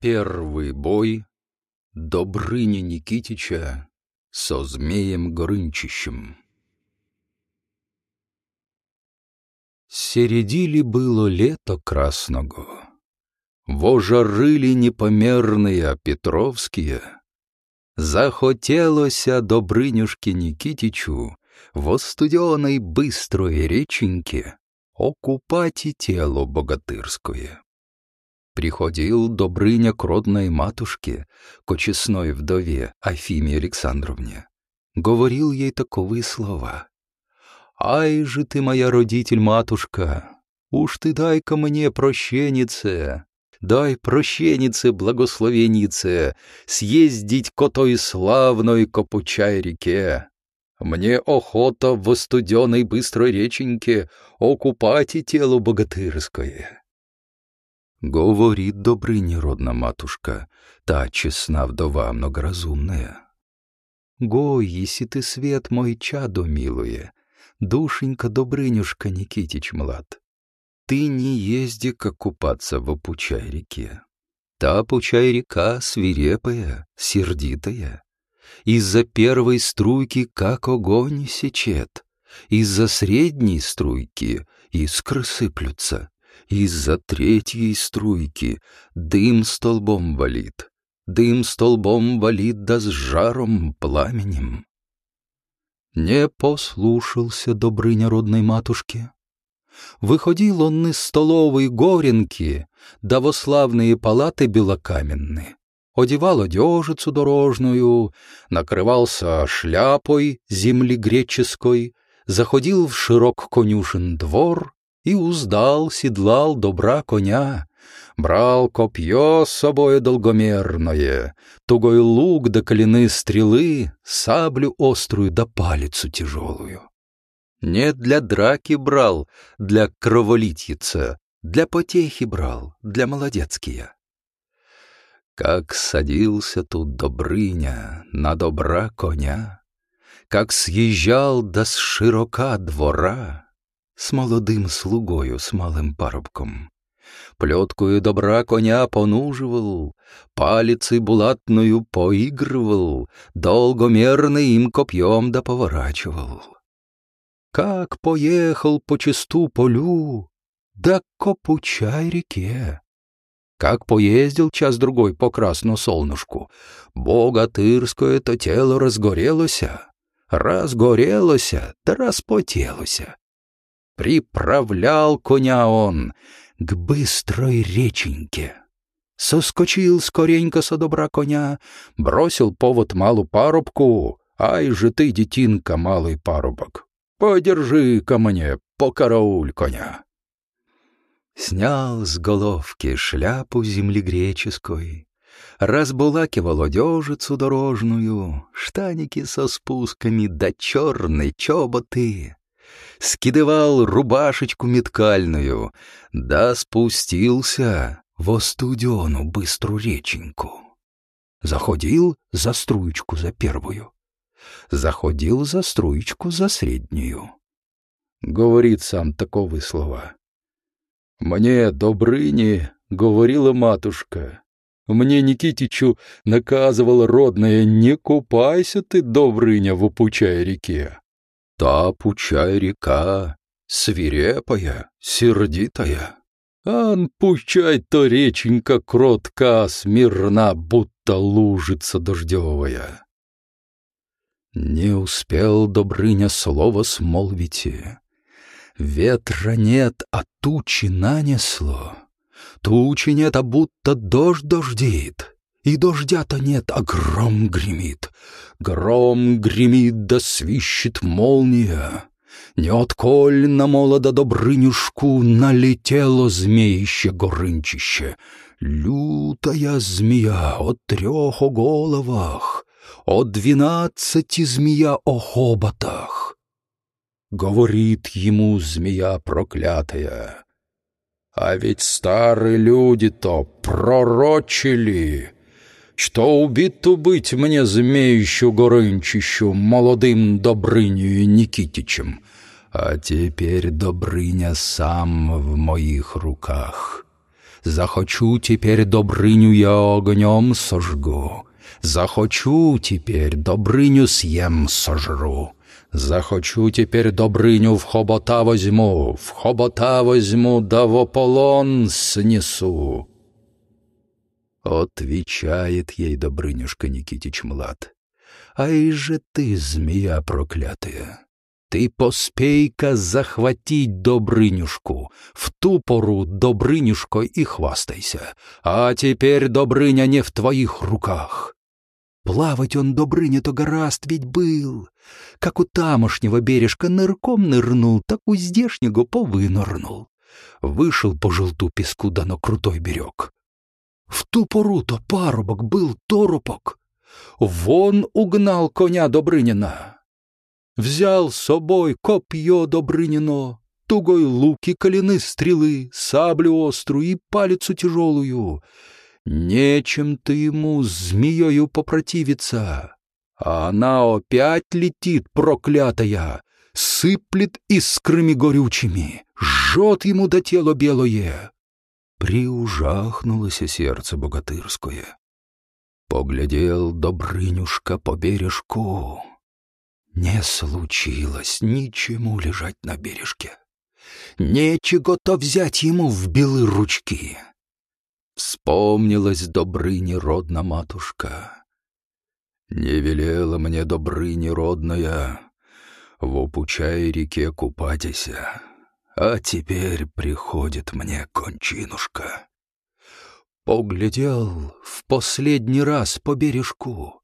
Первый бой Добрыни Никитича со змеем Горынчищем. Середили было лето красного. Вожа рыли непомерные Петровские. Захотелося Добрынюшке Никитичу во студеной быстрой реченьке окупать и тело богатырское. Приходил Добрыня к родной матушке, к честной вдове Афиме Александровне. Говорил ей таковые слова. «Ай же ты, моя родитель-матушка, уж ты дай-ка мне прощенице, дай прощенице, благословенице, съездить ко той славной Копучай реке. Мне охота в студеной быстрой реченьке окупать и тело богатырское». Говорит Добрыня родна матушка, та честна вдова многоразумная. Го, еси ты свет мой чадо милуе, душенька Добрынюшка Никитич млад. Ты не езди, как купаться в опучай реке. Та опучай река свирепая, сердитая. Из-за первой струйки, как огонь сечет, из-за средней струйки искры сыплются, из-за третьей струйки дым столбом валит, дым столбом валит да с жаром пламенем. Не послушался Добрыня родной матушки. Выходил он из столовой горенки, да во славные палаты белокаменные. Одевал одежицу дорожную, накрывался шляпой земли греческой, заходил в широк конюшен двор и уздал, седлал добра коня, брал копье с собой долгомерное, тугой лук да колены стрелы, саблю острую да палицу тяжелую. Не для драки брал, для кроволитица, для потехи брал, для молодецкия. Как садился тут Добрыня на добра коня, как съезжал с широка двора, з молодим слугою, з малим парубком. Плеткою добра коня понуживал, палицей булатною поигрывал, долгомерно им копьем да поворачивал. Как поехал по чисту полю, да копучай реке. Как поездил час-другой по красно солнышку, богатырское-то тело разгорелося, разгорелося да распотелося. Приправлял коня он к быстрой реченьке. Соскочил скоренько со добра коня, бросил повод малу парубку. Ай же ты, детинка, малый парубок, подержи ко мне, покарауль коня. Снял с головки шляпу земли греческой, разбулакивал одежицу дорожную, штаники со спусками да черной чоботы, скидывал рубашечку меткальную, да спустился во студену быструю реченьку. Заходил за струечку за первую, заходил за струечку за среднюю. Говорит сам таковы слова. «Мне, Добрыни, — говорила матушка, — мне Никитичу наказывала родная, не купайся ты, Добрыня, в упучай реке. Та пучай река, свирепая, сердитая. Ан пучай то реченька кротка, смирна, будто лужица дождевая. Не успел Добрыня слово смолвить. Ветра нет, а тучи нанесло. Тучи нет, а будто дождь дождит. И дождя-то нет, а гром гремит. Гром гремит, да свищет молния. Не отколь на молода Добрынюшку налетело змеище горынчище. Лютая змея о трех о головах, о двенадцати змея о хоботах. Говорит ему змея проклятая. А ведь старые люди-то пророчили, что убиту быть мне змеющу горынчищу молодым Добрынею Никитичем, а теперь Добрыня сам в моих руках. Захочу теперь Добрыню я огнем сожгу, Захочу теперь Добрыню съем сожру. Захочу теперь Добрыню в хобота возьму, В хобота возьму, да в ополон снесу. Отвечает ей Добрынюшка Никитич Млад. Ай же ты, змея проклятая! Ты поспей-ка захватить Добрынюшку. В ту пору Добрынюшко и хвастайся. А теперь Добрыня не в твоих руках. Плавать он, Добрыня-то гораст ведь был. Как у тамошнего бережка нырком нырнул, так у здешнего повынырнул. Вышел по желту песку да на крутой берег. В ту пору-то парубок был торопок. Вон угнал коня Добрынина. Взял с собой копье Добрынино, тугой лук и колены стрелы, саблю острую и палицу тяжелую. Нечем ты ему змеёю попротивиться. А она опять летит, проклятая, сыплет искрами горючими, жжет ему до тела белое. Приужахнулось сердце богатырское. Поглядел Добрынюшка по бережку. Не случилось ничему лежать на бережке. Нечего-то взять ему в белы ручки. Вспомнилась Добрыне родна матушка. Не велела мне Добрыне родная в опучай реке купатися, а теперь приходит мне кончинушка. Поглядел в последний раз по бережку,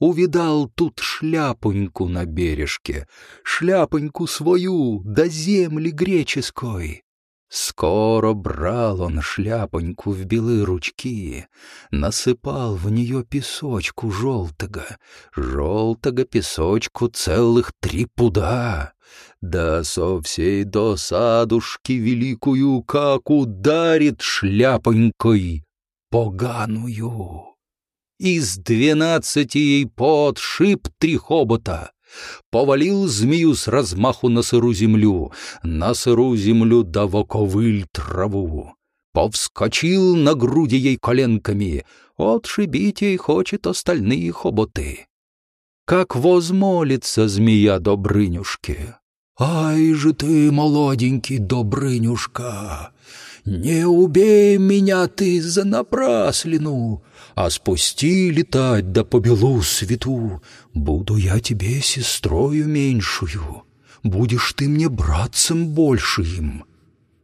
увидал тут шляпоньку на бережке, шляпоньку свою до земли греческой. Скоро брал он шляпоньку в белые ручки, насыпал в нее песочку желтого, желтого песочку целых три пуда, да со всей досадушки великую, как ударит шляпонькой поганую. Из двенадцати ей подшиб три хобота, повалил змею с размаху на сыру землю, на сыру землю да воковыль траву. Повскочил на груди ей коленками, отшибить ей хочет остальные хоботы. Как возмолится змея Добрынюшке. «Ай же ты, молоденький Добрынюшка, не убей меня ты за напраслину, а спусти летать да по белу свету. Буду я тебе сестрою меньшую, будешь ты мне братцем большим.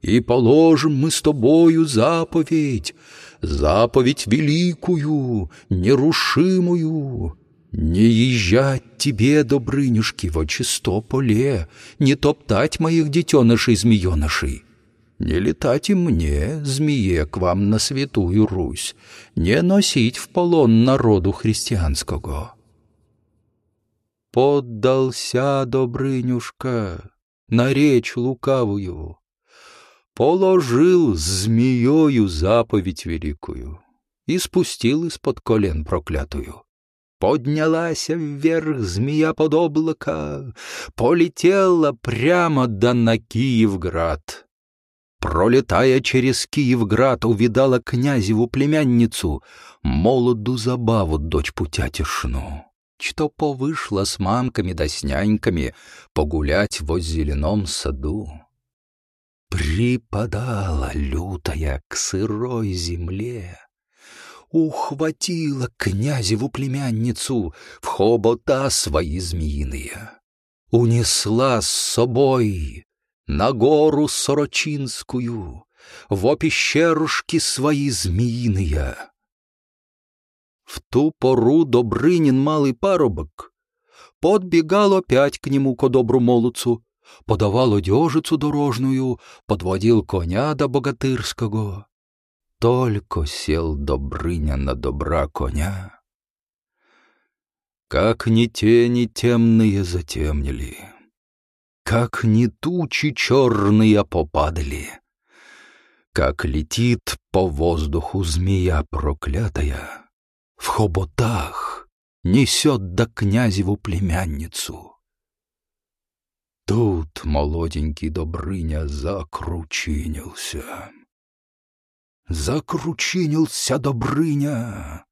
И положим мы с тобою заповедь, заповедь великую, нерушимую». Не езжать тебе, Добрынюшки, во чисто поле, Не топтать моих детенышей-змеенышей. Не летать и мне, змее, к вам на святую Русь, Не носить в полон народу христианского. Поддался Добрынюшка на речь лукавую, Положил змеёю заповедь великую И спустил из-под колен проклятую. Поднялась вверх змея под облако, Полетела прямо да на Киевград. Пролетая через Киевград, увидала князеву племянницу, молоду забаву дочь путятишну, что повышла с мамками да с няньками погулять в зеленом саду. Припадала лютая к сырой земле, ухватила князеву племянницу в хобота свои змеиные, унесла с собой на гору Сорочинскую, во пещерушки свои змеиные. В ту пору Добрынин малый парубок подбегал опять к нему ко добру молодцу, подавал одежицу дорожную, подводил коня до богатырского. Только сел Добрыня на добра коня, как ни тени темные затемнили как не тучи черные попадали, как летит по воздуху змея проклятая, в хоботах несет до князеву племянницу. Тут молоденький Добрыня закручинился. Закручинился Добрыня,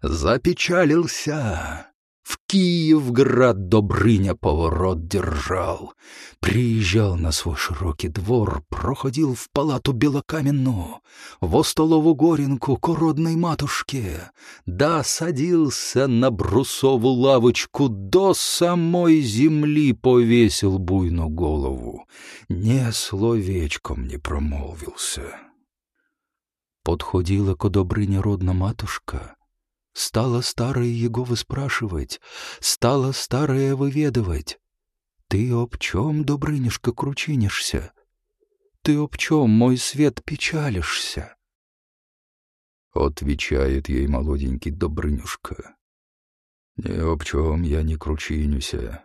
запечалился. В Киевград Добрыня поворот держал. Приезжал на свой широкий двор, проходил в палату белокаменную, во столову горенку к родной матушке, да садился на брусову лавочку, до самой земли повесил буйну голову, не словечком не промолвился. Подходила к Добрыне родна матушка, Стала старая его выспрашивать, стала старая выведывать. Ты об чем, Добрынюшка, кручинишься? Ты об чем, мой свет, печалишься? Отвечает ей молоденький Добрынюшка. Ни об чем я не кручинюся,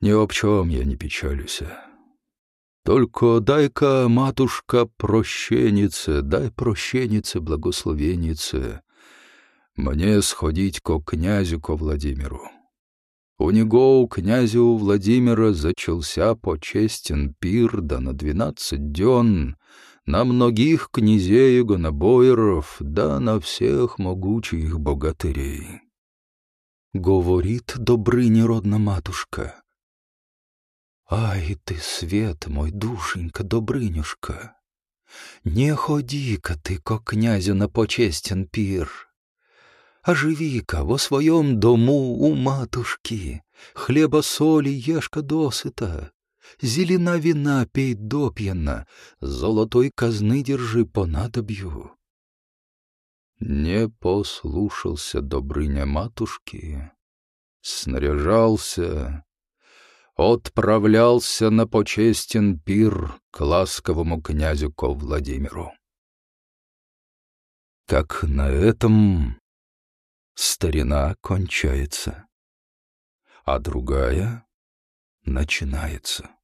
ни об чем я не печалюся. Только дай-ка, матушка, прощенице, дай прощенице, благословенице, мне сходить ко князю ко Владимиру. У него, у князю Владимира, зачался почестен пир, да на двенадцать дён, на многих князей гонобоеров, да на всех могучих богатырей. Говорит Добрыни родна матушка. Ай ты, свет мой, душенька, Добрынюшка, не ходи-ка ты ко князю на почестен пир, Оживи-ка во своем дому у матушки, Хлеба соли ешка досыта, Зелена вина пей допьяна, Золотой казны держи понадобью. Не послушался Добрыня матушки, Снаряжался, Отправлялся на почестен пир К ласковому князю ко Владимиру. Как на этом старина кончается, а другая начинается.